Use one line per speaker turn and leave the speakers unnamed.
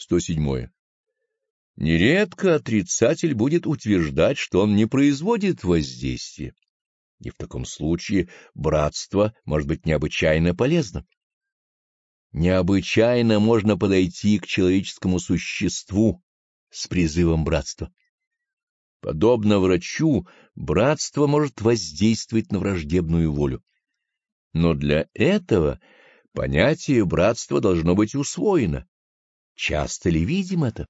107. Нередко отрицатель будет утверждать, что он не производит воздействия, и в таком случае братство может быть необычайно полезно. Необычайно можно подойти к человеческому существу с призывом братства. Подобно врачу, братство может воздействовать на враждебную волю. Но для этого понятие братства должно быть усвоено. Часто ли видим это?